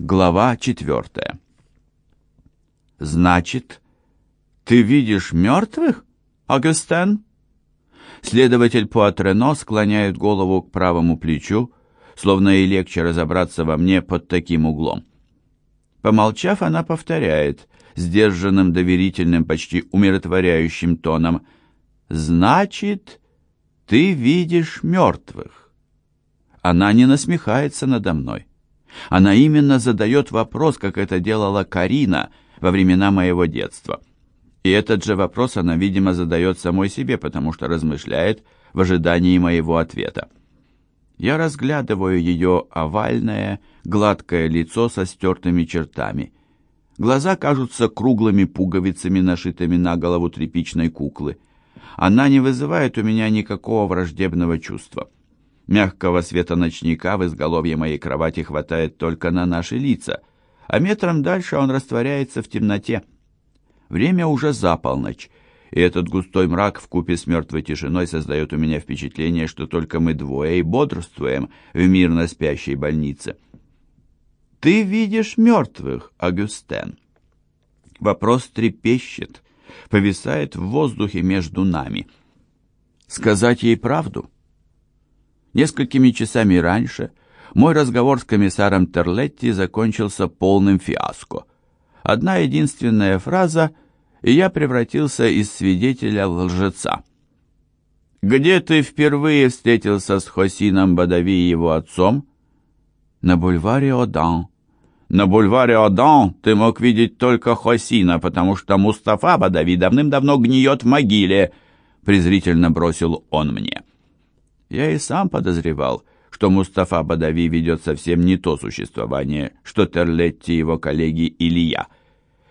Глава четвертая. «Значит, ты видишь мертвых, Агюстен?» Следователь Пуатрено склоняет голову к правому плечу, словно и легче разобраться во мне под таким углом. Помолчав, она повторяет, сдержанным, доверительным, почти умиротворяющим тоном, «Значит, ты видишь мертвых». Она не насмехается надо мной. Она именно задает вопрос, как это делала Карина во времена моего детства. И этот же вопрос она, видимо, задает самой себе, потому что размышляет в ожидании моего ответа. Я разглядываю ее овальное, гладкое лицо со стертыми чертами. Глаза кажутся круглыми пуговицами, нашитыми на голову тряпичной куклы. Она не вызывает у меня никакого враждебного чувства. Мягкого света ночника в изголовье моей кровати хватает только на наши лица, а метром дальше он растворяется в темноте. Время уже за полночь, и этот густой мрак в купе с мертвой тишиной создает у меня впечатление, что только мы двое и бодрствуем в мирно спящей больнице. «Ты видишь мертвых, Агюстен?» Вопрос трепещет, повисает в воздухе между нами. Сказать ей правду? Несколькими часами раньше мой разговор с комиссаром Терлетти закончился полным фиаско. Одна единственная фраза, и я превратился из свидетеля в лжеца. «Где ты впервые встретился с Хосином Бадави и его отцом?» «На бульваре Одан». «На бульваре Одан ты мог видеть только Хосина, потому что Мустафа Бадави давным-давно гниет в могиле», презрительно бросил он мне. Я и сам подозревал, что Мустафа Бадави ведет совсем не то существование, что Терлетти его коллеги или я.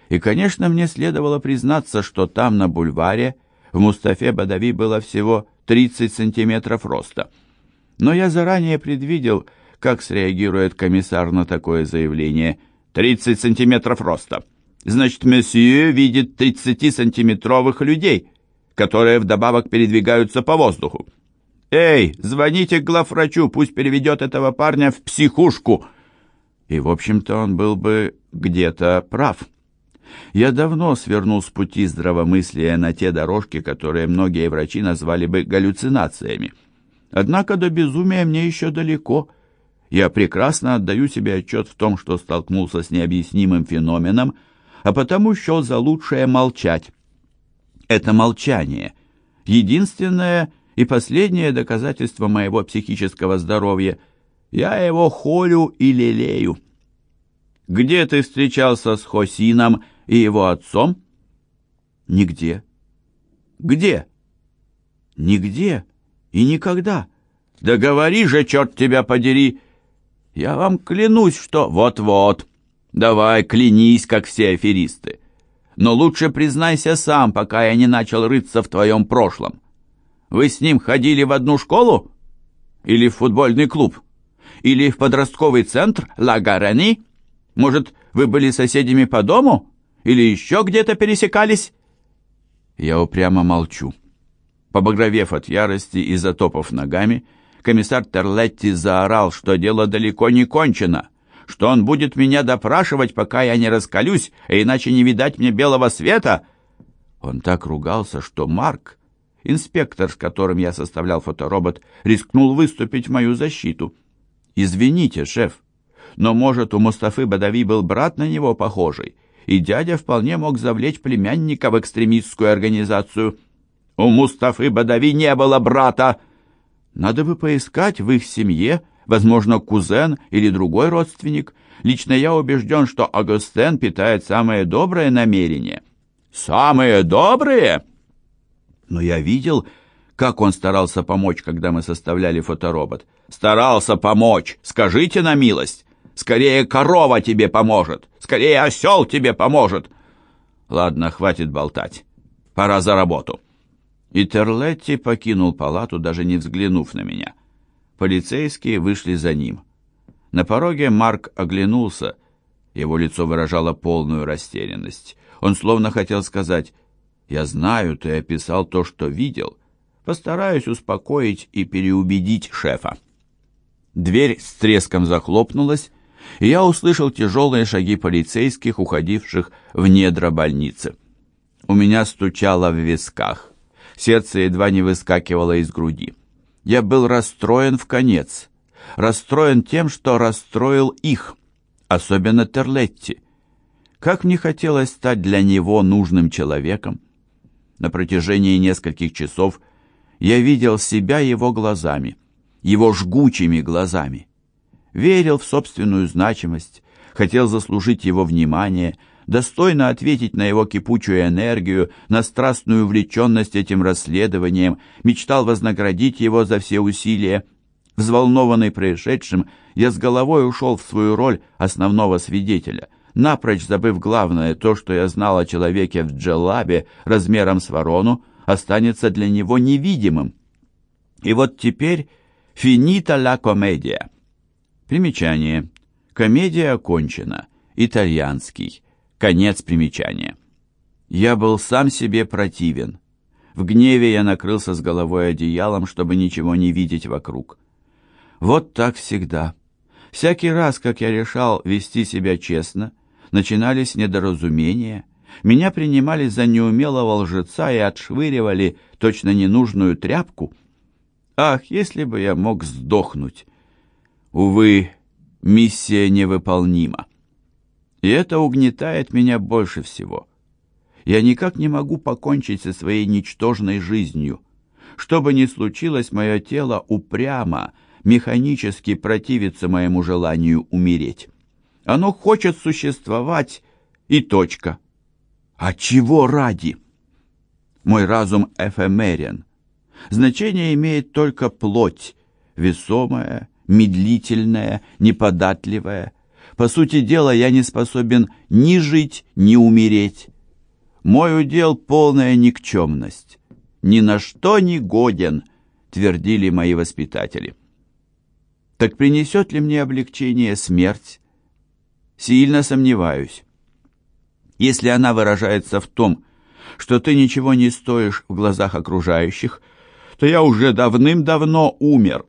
И, конечно, мне следовало признаться, что там, на бульваре, в Мустафе Бадави было всего 30 сантиметров роста. Но я заранее предвидел, как среагирует комиссар на такое заявление. 30 сантиметров роста. Значит, месье видит 30-сантиметровых людей, которые вдобавок передвигаются по воздуху. «Эй, звоните к главврачу, пусть переведет этого парня в психушку!» И, в общем-то, он был бы где-то прав. Я давно свернул с пути здравомыслия на те дорожки, которые многие врачи назвали бы галлюцинациями. Однако до безумия мне еще далеко. Я прекрасно отдаю себе отчет в том, что столкнулся с необъяснимым феноменом, а потому счел за лучшее молчать. Это молчание — единственное и последнее доказательство моего психического здоровья. Я его холю и лелею. Где ты встречался с Хосином и его отцом? Нигде. Где? Нигде и никогда. Да говори же, черт тебя подери! Я вам клянусь, что... Вот-вот. Давай, клянись, как все аферисты. Но лучше признайся сам, пока я не начал рыться в твоем прошлом. Вы с ним ходили в одну школу? Или в футбольный клуб? Или в подростковый центр Ла Гарани? Может, вы были соседями по дому? Или еще где-то пересекались?» Я упрямо молчу. Побагровев от ярости и затопав ногами, комиссар Терлетти заорал, что дело далеко не кончено, что он будет меня допрашивать, пока я не раскалюсь, а иначе не видать мне белого света. Он так ругался, что Марк, Инспектор, с которым я составлял фоторобот, рискнул выступить в мою защиту. «Извините, шеф, но, может, у Мустафы Бадави был брат на него похожий, и дядя вполне мог завлечь племянника в экстремистскую организацию. У Мустафы Бадави не было брата! Надо бы поискать в их семье, возможно, кузен или другой родственник. Лично я убежден, что Агустен питает самые добрые намерения». «Самые добрые?» Но я видел, как он старался помочь, когда мы составляли фоторобот. Старался помочь, скажите на милость. Скорее корова тебе поможет, скорее осел тебе поможет. Ладно, хватит болтать. Пора за работу. И Терлетти покинул палату, даже не взглянув на меня. Полицейские вышли за ним. На пороге Марк оглянулся. Его лицо выражало полную растерянность. Он словно хотел сказать я знаю, ты описал то, что видел. Постараюсь успокоить и переубедить шефа. Дверь с треском захлопнулась, и я услышал тяжелые шаги полицейских, уходивших в недра больницы. У меня стучало в висках. Сердце едва не выскакивало из груди. Я был расстроен в конец. Расстроен тем, что расстроил их, особенно Терлетти. Как мне хотелось стать для него нужным человеком. На протяжении нескольких часов я видел себя его глазами, его жгучими глазами. Верил в собственную значимость, хотел заслужить его внимание, достойно ответить на его кипучую энергию, на страстную увлеченность этим расследованием, мечтал вознаградить его за все усилия. Взволнованный происшедшим, я с головой ушел в свою роль основного свидетеля — напрочь забыв главное, то, что я знал о человеке в джелабе размером с ворону, останется для него невидимым. И вот теперь «финита ла комедия». Примечание. Комедия окончена. Итальянский. Конец примечания. Я был сам себе противен. В гневе я накрылся с головой одеялом, чтобы ничего не видеть вокруг. Вот так всегда. Всякий раз, как я решал вести себя честно, начинались недоразумения. Меня принимали за неумелого лжеца и отшвыривали точно ненужную тряпку. Ах, если бы я мог сдохнуть! Увы, миссия невыполнима. И это угнетает меня больше всего. Я никак не могу покончить со своей ничтожной жизнью. Что бы ни случилось, мое тело упрямо, механически противится моему желанию умереть. Оно хочет существовать, и точка. А чего ради? Мой разум эфемерен. Значение имеет только плоть, весомая, медлительная, неподатливая. По сути дела, я не способен ни жить, ни умереть. Мой удел — полная никчемность. Ни на что не годен, твердили мои воспитатели. Так принесет ли мне облегчение смерть? Сильно сомневаюсь. Если она выражается в том, что ты ничего не стоишь в глазах окружающих, то я уже давным-давно умер.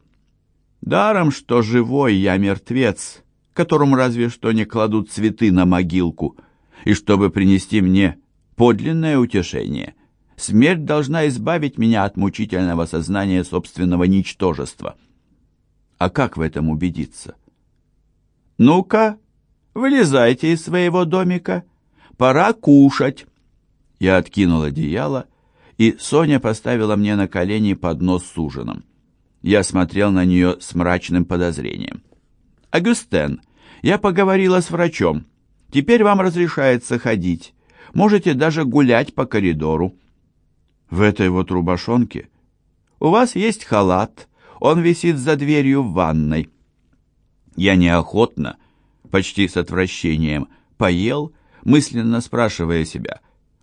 Даром, что живой я мертвец, которому разве что не кладут цветы на могилку, и чтобы принести мне подлинное утешение, смерть должна избавить меня от мучительного сознания собственного ничтожества. А как в этом убедиться? Ну-ка, Вылезайте из своего домика. Пора кушать. Я откинул одеяло, и Соня поставила мне на колени поднос с ужином. Я смотрел на нее с мрачным подозрением. «Агюстен, я поговорила с врачом. Теперь вам разрешается ходить. Можете даже гулять по коридору». «В этой вот рубашонке?» «У вас есть халат. Он висит за дверью в ванной». Я неохотно, почти с отвращением, поел, мысленно спрашивая себя,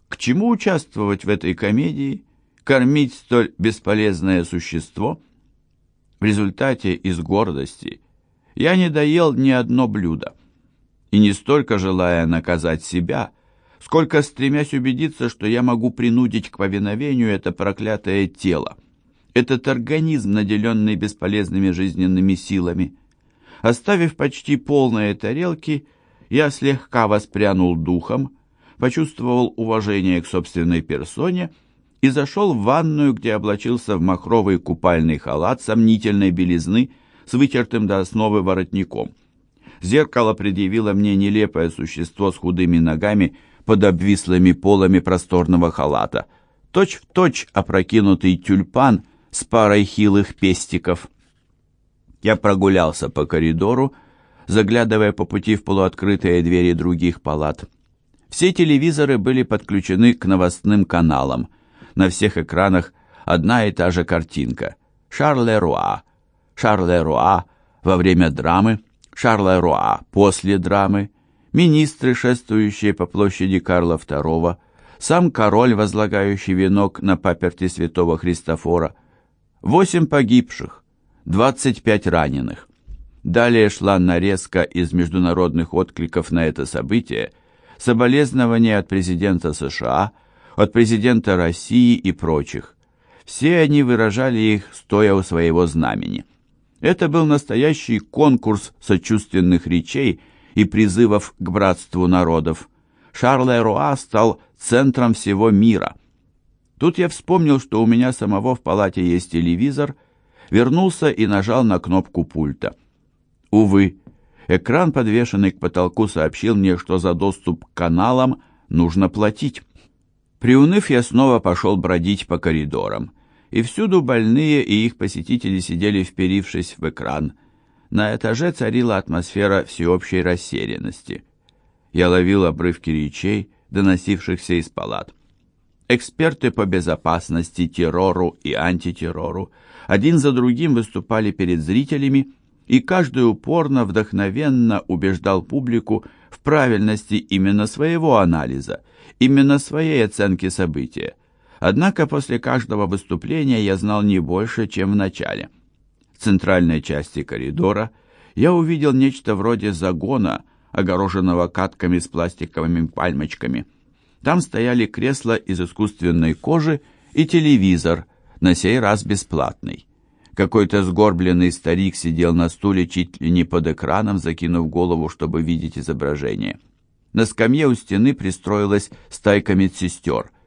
к чему участвовать в этой комедии, кормить столь бесполезное существо? В результате из гордости я не доел ни одно блюдо, и не столько желая наказать себя, сколько стремясь убедиться, что я могу принудить к повиновению это проклятое тело, этот организм, наделенный бесполезными жизненными силами. Оставив почти полные тарелки, я слегка воспрянул духом, почувствовал уважение к собственной персоне и зашел в ванную, где облачился в махровый купальный халат сомнительной белизны с вытертым до основы воротником. Зеркало предъявило мне нелепое существо с худыми ногами под обвислыми полами просторного халата, точь-в-точь точь опрокинутый тюльпан с парой хилых пестиков. Я прогулялся по коридору, заглядывая по пути в полуоткрытые двери других палат. Все телевизоры были подключены к новостным каналам. На всех экранах одна и та же картинка. Шарлеруа. Шарлеруа во время драмы, Шарлеруа после драмы, министры, шествующие по площади Карла II, сам король, возлагающий венок на паперти святого Христофора, восемь погибших, 25 раненых. Далее шла нарезка из международных откликов на это событие, соболезнования от президента США, от президента России и прочих. Все они выражали их, стоя у своего знамени. Это был настоящий конкурс сочувственных речей и призывов к братству народов. Шарль Руа стал центром всего мира. Тут я вспомнил, что у меня самого в палате есть телевизор, вернулся и нажал на кнопку пульта. Увы, экран, подвешенный к потолку, сообщил мне, что за доступ к каналам нужно платить. Приуныв, я снова пошел бродить по коридорам и всюду больные и их посетители сидели, вперившись в экран. На этаже царила атмосфера всеобщей растерянности. Я ловил обрывки речей, доносившихся из палат. Эксперты по безопасности, террору и антитеррору один за другим выступали перед зрителями, и каждый упорно, вдохновенно убеждал публику в правильности именно своего анализа, именно своей оценки события. Однако после каждого выступления я знал не больше, чем в начале. В центральной части коридора я увидел нечто вроде загона, огороженного катками с пластиковыми пальмочками. Там стояли кресла из искусственной кожи и телевизор, на сей раз бесплатный. Какой-то сгорбленный старик сидел на стуле чуть ли не под экраном, закинув голову, чтобы видеть изображение. На скамье у стены пристроилась стайка медсестер –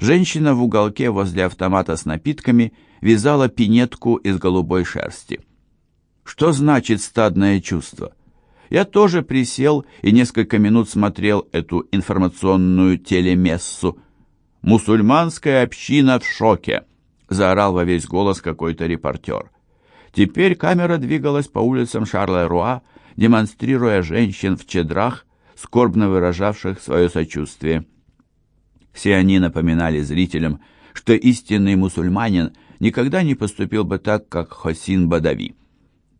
Женщина в уголке возле автомата с напитками вязала пинетку из голубой шерсти. Что значит стадное чувство? Я тоже присел и несколько минут смотрел эту информационную телемессу. «Мусульманская община в шоке!» — заорал во весь голос какой-то репортер. Теперь камера двигалась по улицам Шарля-Руа, демонстрируя женщин в чедрах, скорбно выражавших свое сочувствие. Все они напоминали зрителям, что истинный мусульманин никогда не поступил бы так, как Хосин Бадави.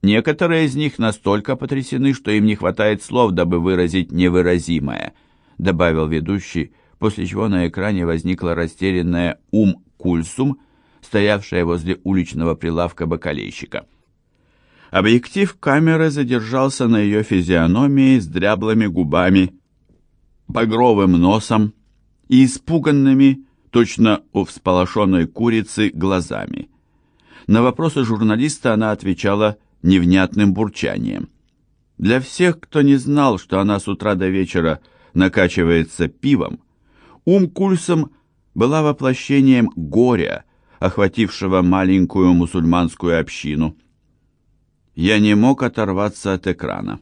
Некоторые из них настолько потрясены, что им не хватает слов, дабы выразить невыразимое, добавил ведущий, после чего на экране возникла растерянная Ум Кульсум, стоявшая возле уличного прилавка бакалейщика. Объектив камеры задержался на ее физиономии с дряблыми губами, багровым носом, и испуганными, точно у всполошенной курицы, глазами. На вопросы журналиста она отвечала невнятным бурчанием. Для всех, кто не знал, что она с утра до вечера накачивается пивом, ум Кульсом была воплощением горя, охватившего маленькую мусульманскую общину. Я не мог оторваться от экрана.